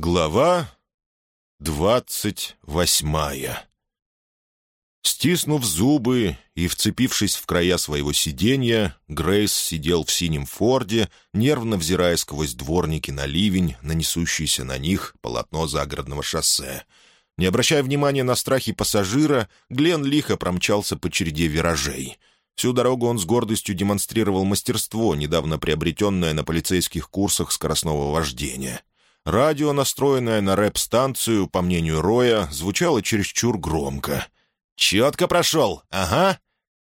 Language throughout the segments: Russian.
Глава двадцать восьмая Стиснув зубы и вцепившись в края своего сиденья, Грейс сидел в синем форде, нервно взирая сквозь дворники на ливень, нанесущийся на них полотно загородного шоссе. Не обращая внимания на страхи пассажира, Глен лихо промчался по череде виражей. Всю дорогу он с гордостью демонстрировал мастерство, недавно приобретенное на полицейских курсах скоростного вождения — Радио, настроенное на рэп-станцию, по мнению Роя, звучало чересчур громко. «Четко прошел, ага».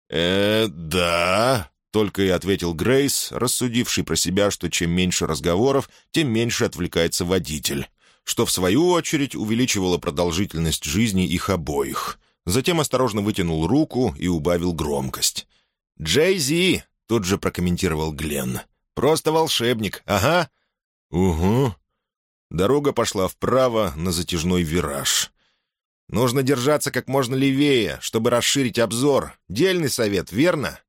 «Э, да», — только и ответил Грейс, рассудивший про себя, что чем меньше разговоров, тем меньше отвлекается водитель, что, в свою очередь, увеличивало продолжительность жизни их обоих. Затем осторожно вытянул руку и убавил громкость. «Джей-Зи», — тут же прокомментировал Гленн. «Просто волшебник, ага». «Угу», Дорога пошла вправо на затяжной вираж. «Нужно держаться как можно левее, чтобы расширить обзор. Дельный совет, верно?»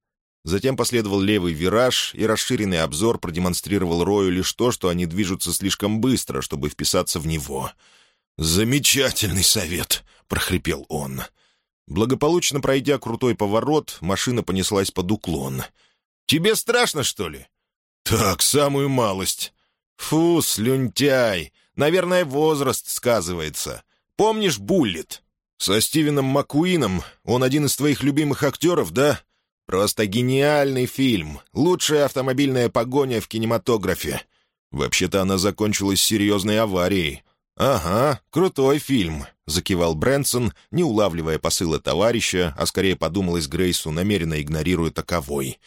Затем последовал левый вираж, и расширенный обзор продемонстрировал Рою лишь то, что они движутся слишком быстро, чтобы вписаться в него. «Замечательный совет!» — прохрипел он. Благополучно пройдя крутой поворот, машина понеслась под уклон. «Тебе страшно, что ли?» «Так, самую малость. «Фу, слюнтяй! Наверное, возраст сказывается. Помнишь Буллит? Со Стивеном Маккуином? Он один из твоих любимых актеров, да? Просто гениальный фильм. Лучшая автомобильная погоня в кинематографе. Вообще-то она закончилась серьезной аварией. «Ага, крутой фильм», — закивал Брэнсон, не улавливая посыла товарища, а скорее подумалось Грейсу, намеренно игнорируя таковой.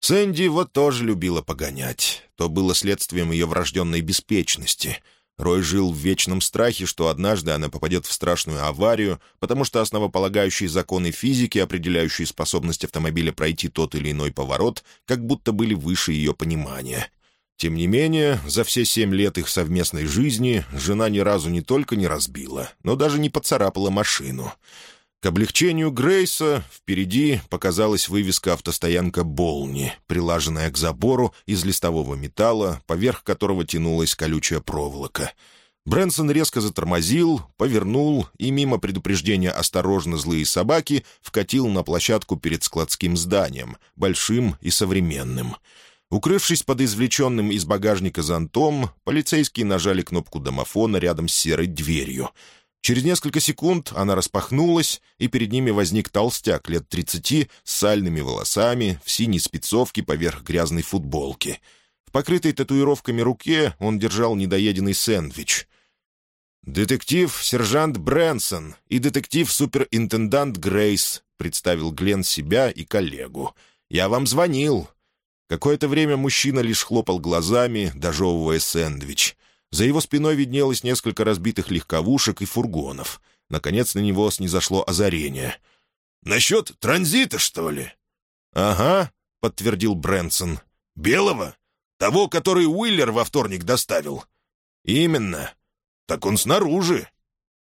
Сэнди вот тоже любила погонять. То было следствием ее врожденной беспечности. Рой жил в вечном страхе, что однажды она попадет в страшную аварию, потому что основополагающие законы физики, определяющие способность автомобиля пройти тот или иной поворот, как будто были выше ее понимания. Тем не менее, за все семь лет их совместной жизни жена ни разу не только не разбила, но даже не поцарапала машину — к облегчению Грейса впереди показалась вывеска автостоянка «Болни», прилаженная к забору из листового металла, поверх которого тянулась колючая проволока. Брэнсон резко затормозил, повернул и мимо предупреждения «Осторожно, злые собаки» вкатил на площадку перед складским зданием, большим и современным. Укрывшись под извлеченным из багажника зонтом, полицейские нажали кнопку домофона рядом с серой дверью — Через несколько секунд она распахнулась, и перед ними возник толстяк лет тридцати с сальными волосами, в синей спецовке поверх грязной футболки. В покрытой татуировками руке он держал недоеденный сэндвич. «Детектив-сержант Брэнсон и детектив-суперинтендант Грейс», — представил Глен себя и коллегу. «Я вам звонил». Какое-то время мужчина лишь хлопал глазами, дожевывая сэндвич — за его спиной виднелось несколько разбитых легковушек и фургонов. Наконец на него снизошло озарение. «Насчет транзита, что ли?» «Ага», — подтвердил Брэнсон. «Белого? Того, который Уиллер во вторник доставил?» «Именно. Так он снаружи».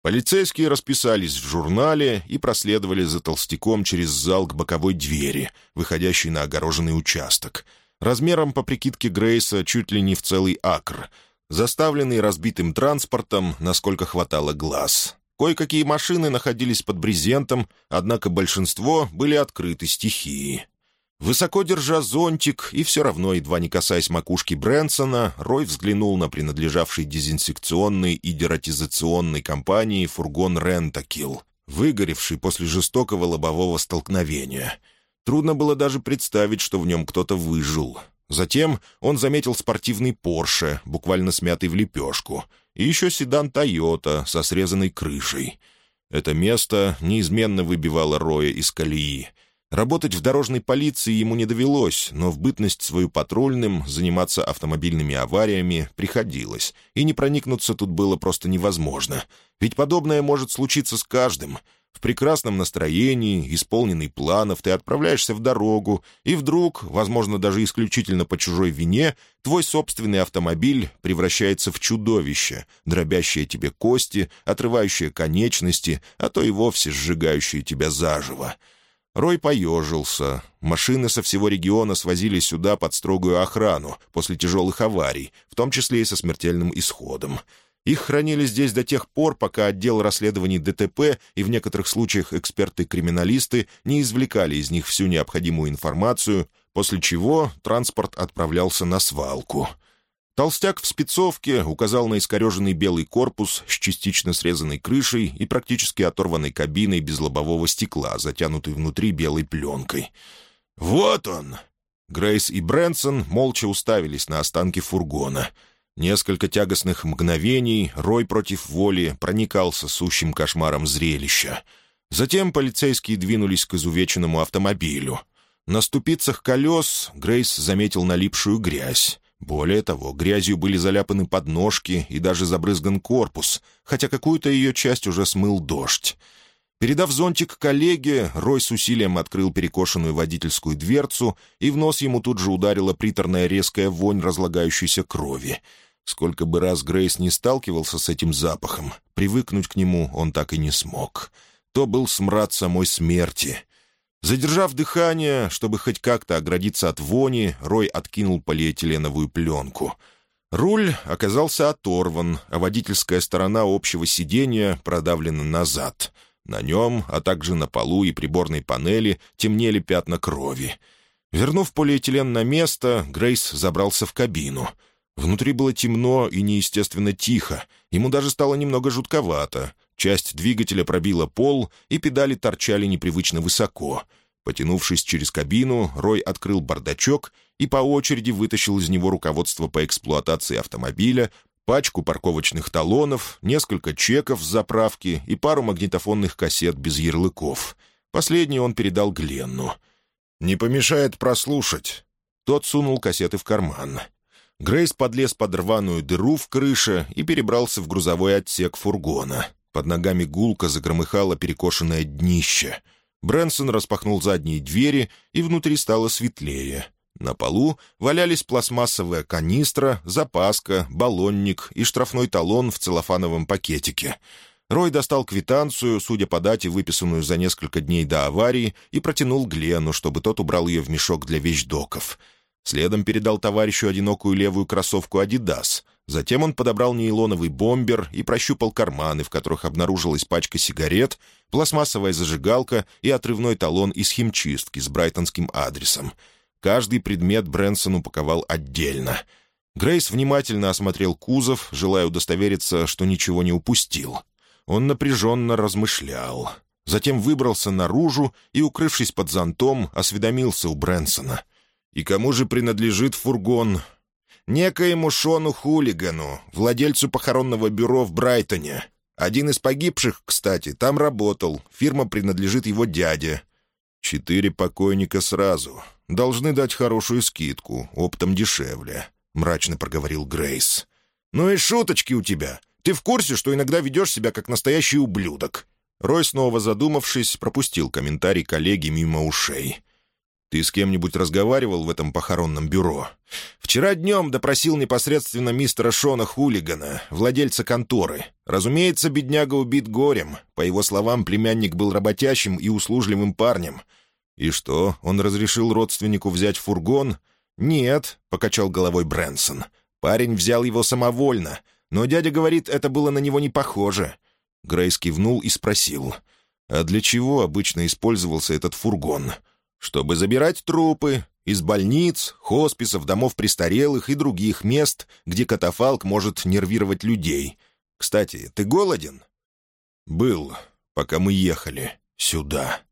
Полицейские расписались в журнале и проследовали за толстяком через зал к боковой двери, выходящей на огороженный участок. Размером, по прикидке Грейса, чуть ли не в целый акр — заставленный разбитым транспортом, насколько хватало глаз. Кое-какие машины находились под брезентом, однако большинство были открыты стихии. Высоко держа зонтик и все равно, едва не касаясь макушки Брэнсона, Рой взглянул на принадлежавший дезинсекционной и дератизационной компании фургон «Рентакил», выгоревший после жестокого лобового столкновения. Трудно было даже представить, что в нем кто-то выжил — Затем он заметил спортивный «Порше», буквально смятый в лепешку, и еще седан «Тойота» со срезанной крышей. Это место неизменно выбивало Роя из колеи. Работать в дорожной полиции ему не довелось, но в бытность свою патрульным заниматься автомобильными авариями приходилось, и не проникнуться тут было просто невозможно. Ведь подобное может случиться с каждым — в прекрасном настроении, исполненный планов, ты отправляешься в дорогу, и вдруг, возможно, даже исключительно по чужой вине, твой собственный автомобиль превращается в чудовище, дробящее тебе кости, отрывающее конечности, а то и вовсе сжигающее тебя заживо. Рой поежился. Машины со всего региона свозили сюда под строгую охрану после тяжелых аварий, в том числе и со смертельным исходом. Их хранили здесь до тех пор, пока отдел расследований ДТП и в некоторых случаях эксперты-криминалисты не извлекали из них всю необходимую информацию, после чего транспорт отправлялся на свалку. Толстяк в спецовке указал на искореженный белый корпус с частично срезанной крышей и практически оторванной кабиной без лобового стекла, затянутой внутри белой пленкой. «Вот он!» Грейс и Брэнсон молча уставились на останки фургона — Несколько тягостных мгновений Рой против воли проникался сущим кошмаром зрелища. Затем полицейские двинулись к изувеченному автомобилю. На ступицах колес Грейс заметил налипшую грязь. Более того, грязью были заляпаны подножки и даже забрызган корпус, хотя какую-то ее часть уже смыл дождь. Передав зонтик коллеге, Рой с усилием открыл перекошенную водительскую дверцу, и в нос ему тут же ударила приторная резкая вонь разлагающейся крови — Сколько бы раз Грейс не сталкивался с этим запахом, привыкнуть к нему он так и не смог. То был смрад самой смерти. Задержав дыхание, чтобы хоть как-то оградиться от вони, Рой откинул полиэтиленовую пленку. Руль оказался оторван, а водительская сторона общего сидения продавлена назад. На нем, а также на полу и приборной панели темнели пятна крови. Вернув полиэтилен на место, Грейс забрался в кабину — Внутри было темно и неестественно тихо. Ему даже стало немного жутковато. Часть двигателя пробила пол, и педали торчали непривычно высоко. Потянувшись через кабину, Рой открыл бардачок и по очереди вытащил из него руководство по эксплуатации автомобиля, пачку парковочных талонов, несколько чеков с заправки и пару магнитофонных кассет без ярлыков. Последний он передал Гленну. «Не помешает прослушать». Тот сунул кассеты в карман. Грейс подлез под рваную дыру в крыше и перебрался в грузовой отсек фургона. Под ногами гулко загромыхало перекошенное днище. Брэнсон распахнул задние двери, и внутри стало светлее. На полу валялись пластмассовая канистра, запаска, баллонник и штрафной талон в целлофановом пакетике. Рой достал квитанцию, судя по дате, выписанную за несколько дней до аварии, и протянул Глену, чтобы тот убрал ее в мешок для вещдоков — Следом передал товарищу одинокую левую кроссовку «Адидас». Затем он подобрал нейлоновый бомбер и прощупал карманы, в которых обнаружилась пачка сигарет, пластмассовая зажигалка и отрывной талон из химчистки с брайтонским адресом. Каждый предмет Брэнсон упаковал отдельно. Грейс внимательно осмотрел кузов, желая удостовериться, что ничего не упустил. Он напряженно размышлял. Затем выбрался наружу и, укрывшись под зонтом, осведомился у Брэнсона — и кому же принадлежит фургон? Некоему Шону Хулигану, владельцу похоронного бюро в Брайтоне. Один из погибших, кстати, там работал. Фирма принадлежит его дяде. Четыре покойника сразу. Должны дать хорошую скидку, оптом дешевле», — мрачно проговорил Грейс. «Ну и шуточки у тебя. Ты в курсе, что иногда ведешь себя как настоящий ублюдок?» Рой, снова задумавшись, пропустил комментарий коллеги мимо ушей. Ты с кем-нибудь разговаривал в этом похоронном бюро? Вчера днем допросил непосредственно мистера Шона Хулигана, владельца конторы. Разумеется, бедняга убит горем. По его словам, племянник был работящим и услужливым парнем. И что, он разрешил родственнику взять фургон? «Нет», — покачал головой Брэнсон. «Парень взял его самовольно, но дядя говорит, это было на него не похоже». Грейс кивнул и спросил. «А для чего обычно использовался этот фургон?» Чтобы забирать трупы из больниц, хосписов, домов престарелых и других мест, где катафалк может нервировать людей. Кстати, ты голоден?» «Был, пока мы ехали сюда».